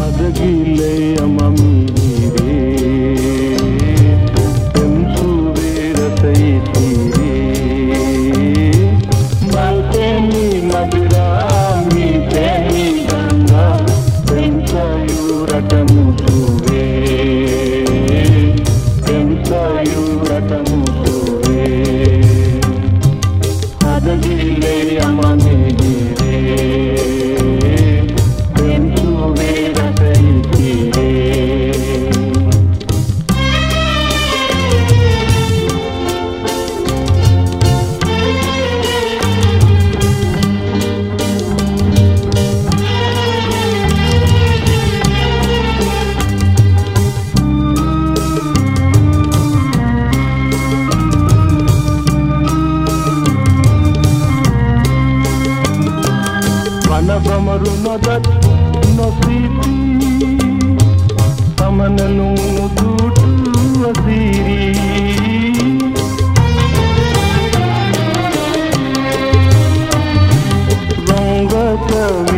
அழகிலேய மமீரே பெண்சுவேரசை தீரே. மல்தேனி மதுராமி தேனி கங்கா பெண்சாயூரகம் মানবমরু নদত নসিতি তমনলু দুটু অসিরি রঙ্গ কবি